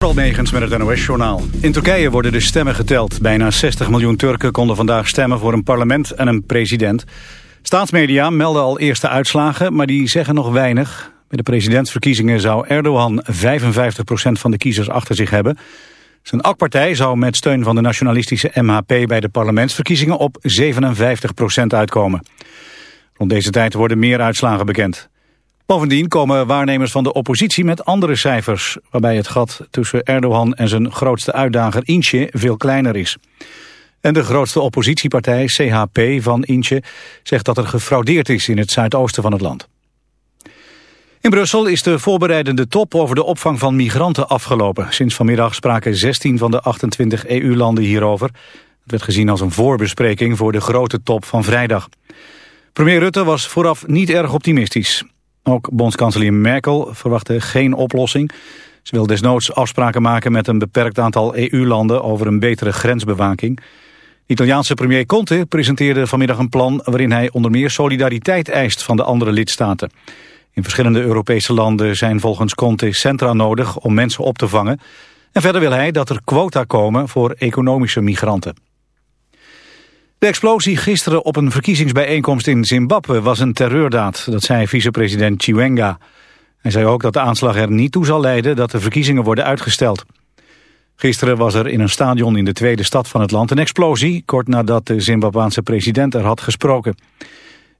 Negens met het NOS-journaal. In Turkije worden de stemmen geteld. Bijna 60 miljoen Turken konden vandaag stemmen voor een parlement en een president. Staatsmedia melden al eerste uitslagen, maar die zeggen nog weinig. Bij de presidentsverkiezingen zou Erdogan 55% van de kiezers achter zich hebben. Zijn AK-partij zou met steun van de nationalistische MHP bij de parlementsverkiezingen op 57% uitkomen. Rond deze tijd worden meer uitslagen bekend. Bovendien komen waarnemers van de oppositie met andere cijfers... waarbij het gat tussen Erdogan en zijn grootste uitdager Inche veel kleiner is. En de grootste oppositiepartij, CHP van Inche, zegt dat er gefraudeerd is in het zuidoosten van het land. In Brussel is de voorbereidende top over de opvang van migranten afgelopen. Sinds vanmiddag spraken 16 van de 28 EU-landen hierover. Het werd gezien als een voorbespreking voor de grote top van vrijdag. Premier Rutte was vooraf niet erg optimistisch. Ook bondskanselier Merkel verwachtte geen oplossing. Ze wil desnoods afspraken maken met een beperkt aantal EU-landen over een betere grensbewaking. Italiaanse premier Conte presenteerde vanmiddag een plan waarin hij onder meer solidariteit eist van de andere lidstaten. In verschillende Europese landen zijn volgens Conte centra nodig om mensen op te vangen. En verder wil hij dat er quota komen voor economische migranten. De explosie gisteren op een verkiezingsbijeenkomst in Zimbabwe was een terreurdaad, dat zei vicepresident Chiwenga. Hij zei ook dat de aanslag er niet toe zal leiden dat de verkiezingen worden uitgesteld. Gisteren was er in een stadion in de tweede stad van het land een explosie, kort nadat de Zimbabwaanse president er had gesproken.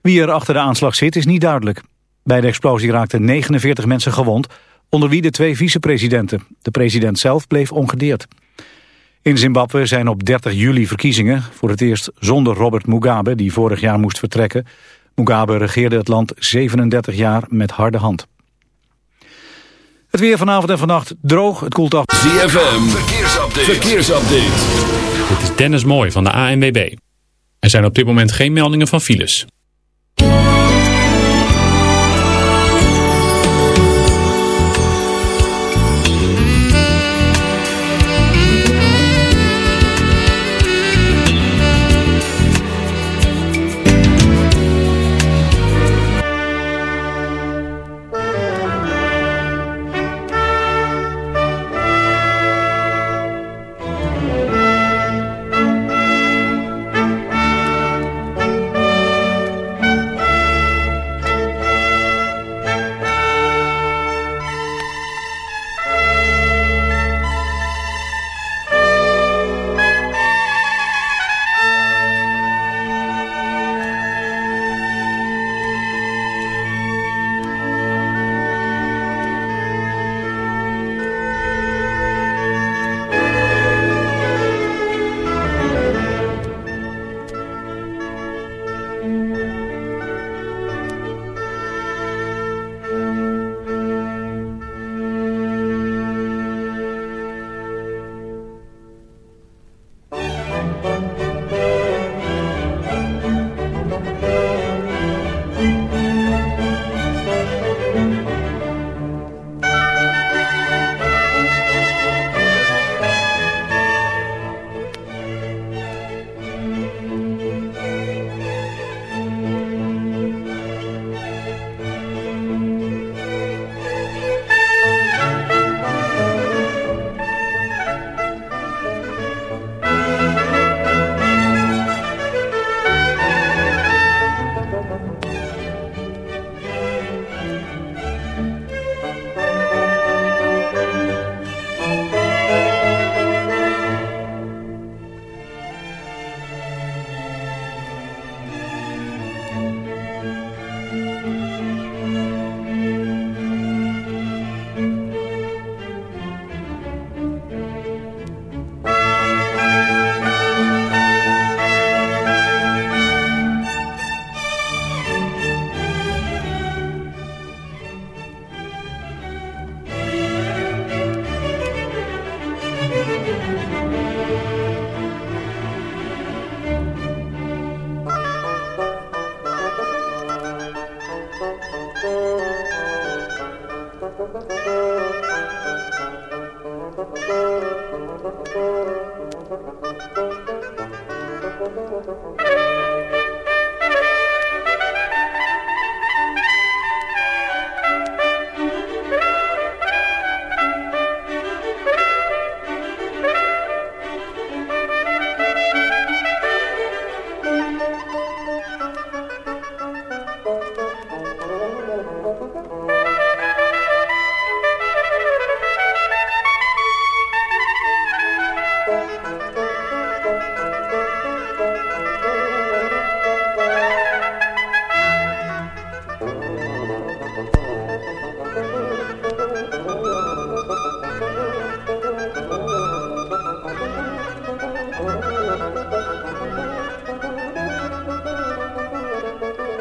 Wie er achter de aanslag zit is niet duidelijk. Bij de explosie raakten 49 mensen gewond, onder wie de twee vicepresidenten. De president zelf bleef ongedeerd. In Zimbabwe zijn op 30 juli verkiezingen, voor het eerst zonder Robert Mugabe, die vorig jaar moest vertrekken. Mugabe regeerde het land 37 jaar met harde hand. Het weer vanavond en vannacht droog, het koelt af. ZFM, verkeersupdate. verkeersupdate. Dit is Dennis Mooi van de ANWB. Er zijn op dit moment geen meldingen van files.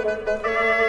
Música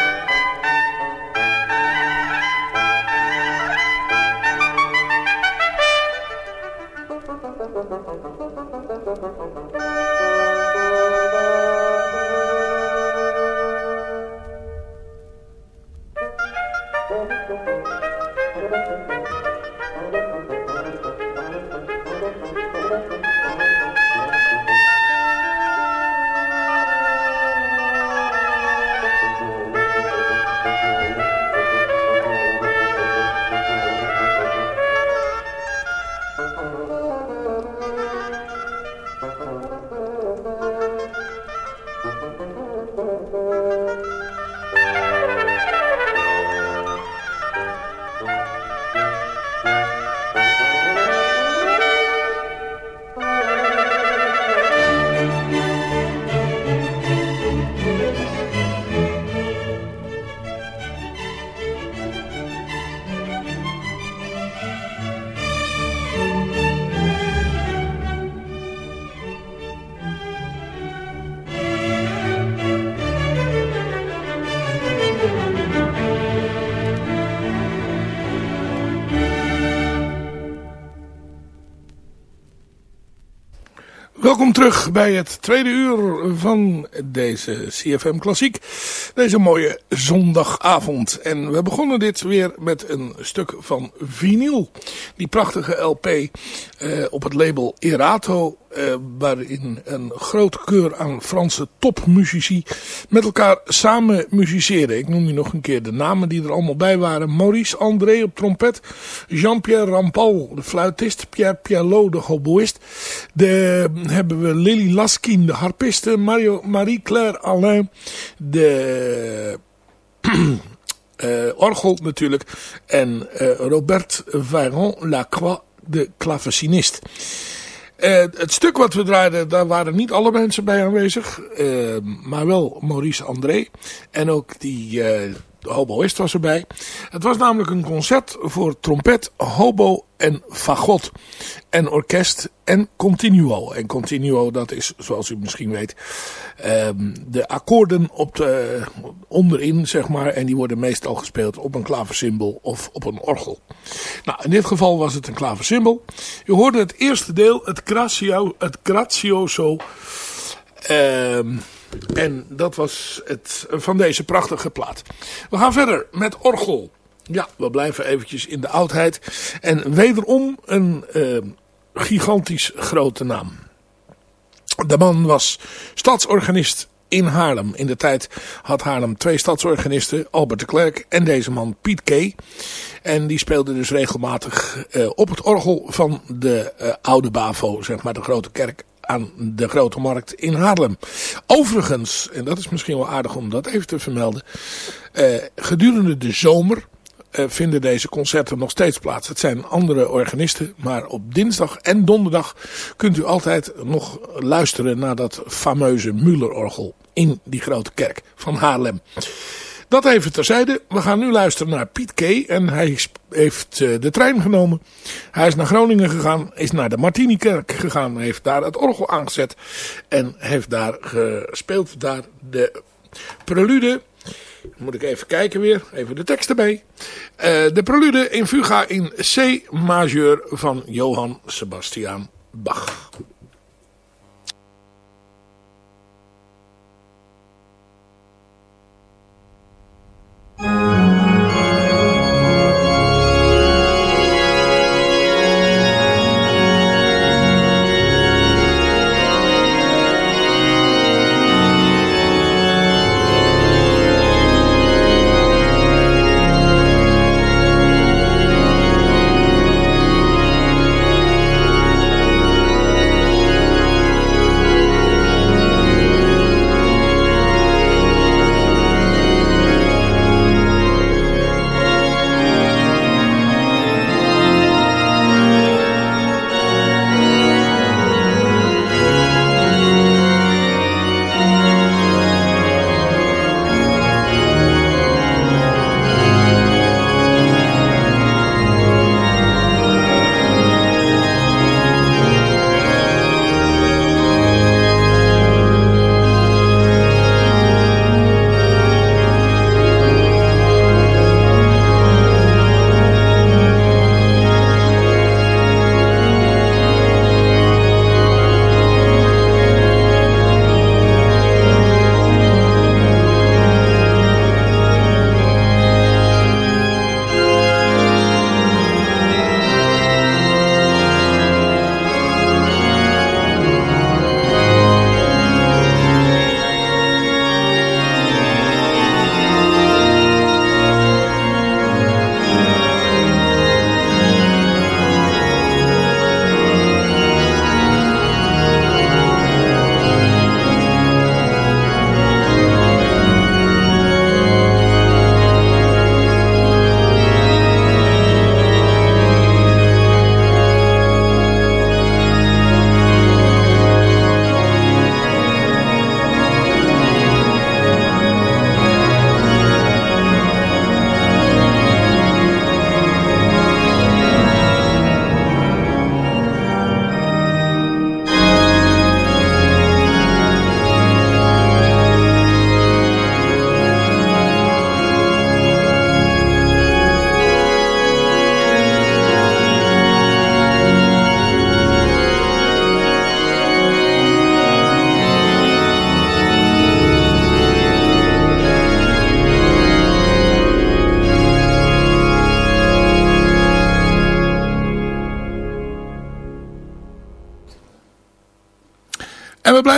Welkom terug bij het tweede uur van deze CFM Klassiek. Deze mooie zondagavond. En we begonnen dit weer met een stuk van vinyl. Die prachtige LP eh, op het label Erato uh, waarin een groot keur aan Franse topmuzici met elkaar samen musiceren. Ik noem nu nog een keer de namen die er allemaal bij waren. Maurice André op trompet, Jean-Pierre Rampal, de fluitist, Pierre Pialot, de hoboïst. De, hebben we Lily Laskin, de harpiste, Marie-Claire Alain, de... Uh, orgel natuurlijk. En uh, Robert Veyron Lacroix, de klavecinist. Uh, het stuk wat we draaiden, daar waren niet alle mensen bij aanwezig. Uh, maar wel Maurice André. En ook die uh, hoboist was erbij. Het was namelijk een concert voor trompet, hobo en fagot. En orkest en continuo. En continuo, dat is, zoals u misschien weet, ehm, de akkoorden op de, onderin, zeg maar. En die worden meestal gespeeld op een klaversymbol of op een orgel. Nou, in dit geval was het een klaversymbol. Je hoorde het eerste deel, het, grazio, het grazioso. Ehm, en dat was het van deze prachtige plaat. We gaan verder met orgel. Ja, we blijven eventjes in de oudheid. En wederom een uh, gigantisch grote naam. De man was stadsorganist in Haarlem. In de tijd had Haarlem twee stadsorganisten, Albert de Klerk en deze man Piet Kay. En die speelde dus regelmatig uh, op het orgel van de oude BAVO, zeg maar de grote kerk aan de Grote Markt in Haarlem. Overigens, en dat is misschien wel aardig om dat even te vermelden, uh, gedurende de zomer uh, vinden deze concerten nog steeds plaats. Het zijn andere organisten, maar op dinsdag en donderdag kunt u altijd nog luisteren naar dat fameuze Müller-orgel in die grote kerk van Haarlem. Dat even terzijde. We gaan nu luisteren naar Piet Kay. En hij heeft uh, de trein genomen. Hij is naar Groningen gegaan. Is naar de Martinikerk gegaan. Heeft daar het orgel aangezet. En heeft daar gespeeld. Daar de prelude moet ik even kijken weer. Even de tekst erbij. Uh, de prelude in Fuga in C majeur van Johann Sebastian Bach. We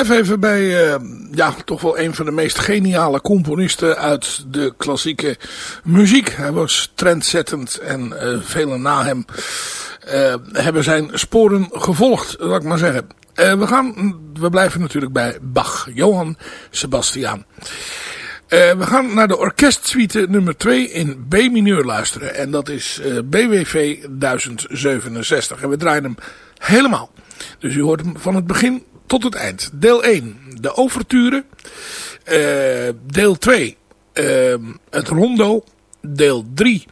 blijven even bij, uh, ja, toch wel een van de meest geniale componisten uit de klassieke muziek. Hij was trendzettend en uh, velen na hem uh, hebben zijn sporen gevolgd, laat ik maar zeggen. we, gaan, we blijven natuurlijk bij Bach, Johann Sebastian. we gaan naar de orkestsuite nummer 2 in B-mineur luisteren. En dat is BWV 1067. En we draaien hem helemaal. Dus u hoort hem van het begin tot het eind. Deel 1, de overture. Uh, deel 2, uh, het rondo. Deel 3,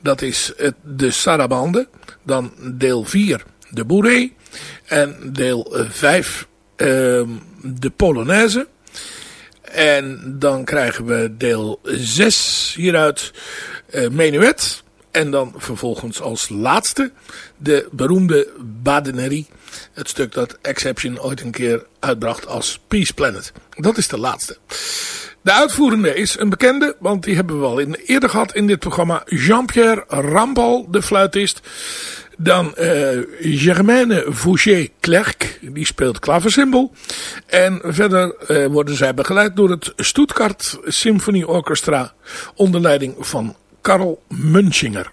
dat is het, de sarabande. Dan deel 4, de bourrée. En deel 5, uh, de polonaise. En dan krijgen we deel 6 hieruit, uh, Menuet. En dan vervolgens als laatste de beroemde Badenerie. Het stuk dat Exception ooit een keer uitbracht als Peace Planet. Dat is de laatste. De uitvoerende is een bekende, want die hebben we al eerder gehad in dit programma. Jean-Pierre Rambal, de fluitist. Dan uh, Germaine Fouché-Clerc, die speelt klaversymbol. En verder uh, worden zij begeleid door het Stuttgart Symphony Orchestra onder leiding van Karl Munchinger.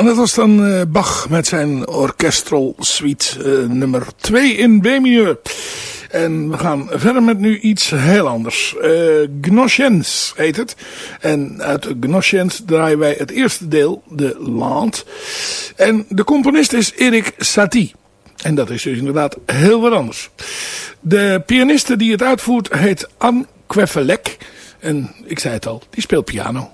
En dat was dan uh, Bach met zijn orchestral suite uh, nummer 2 in B-mineur. En we gaan verder met nu iets heel anders. Uh, heet het. En uit Gnossiens draaien wij het eerste deel, de Land. En de componist is Erik Satie. En dat is dus inderdaad heel wat anders. De pianiste die het uitvoert heet Anne Kwefelek. En ik zei het al, die speelt piano.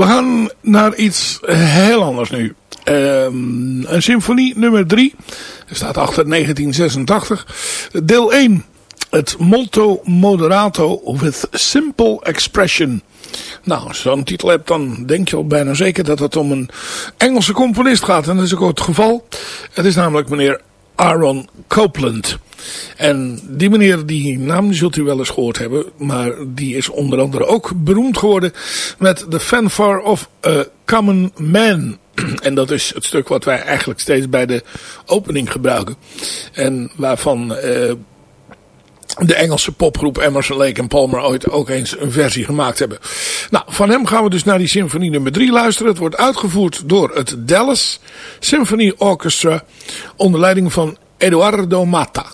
We gaan naar iets heel anders nu. Um, een symfonie nummer 3. Er staat achter 1986. Deel 1. Het molto moderato with simple expression. Nou, als je zo'n titel hebt, dan denk je al bijna zeker dat het om een Engelse componist gaat. En dat is ook het geval. Het is namelijk meneer Aaron Copland. En die meneer, die naam zult u wel eens gehoord hebben. Maar die is onder andere ook beroemd geworden met The Fanfare of Common Man. En dat is het stuk wat wij eigenlijk steeds bij de opening gebruiken. En waarvan uh, de Engelse popgroep Emerson, Lake en Palmer ooit ook eens een versie gemaakt hebben. Nou, van hem gaan we dus naar die symfonie nummer 3 luisteren. Het wordt uitgevoerd door het Dallas Symphony Orchestra onder leiding van Eduardo Mata.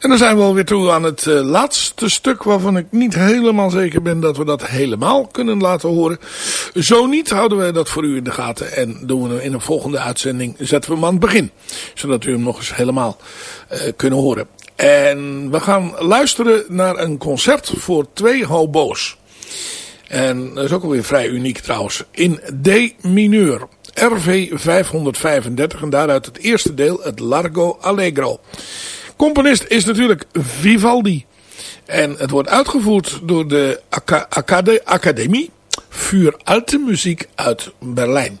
En dan zijn we alweer toe aan het uh, laatste stuk waarvan ik niet helemaal zeker ben dat we dat helemaal kunnen laten horen. Zo niet houden we dat voor u in de gaten en doen we hem in een volgende uitzending, zetten we hem aan het begin. Zodat u hem nog eens helemaal uh, kunnen horen. En we gaan luisteren naar een concert voor twee hobo's. En dat is ook alweer vrij uniek trouwens. In D mineur. RV 535 en daaruit het eerste deel, het Largo Allegro. Componist is natuurlijk Vivaldi. En het wordt uitgevoerd door de Academie voor Alte Muziek uit Berlijn.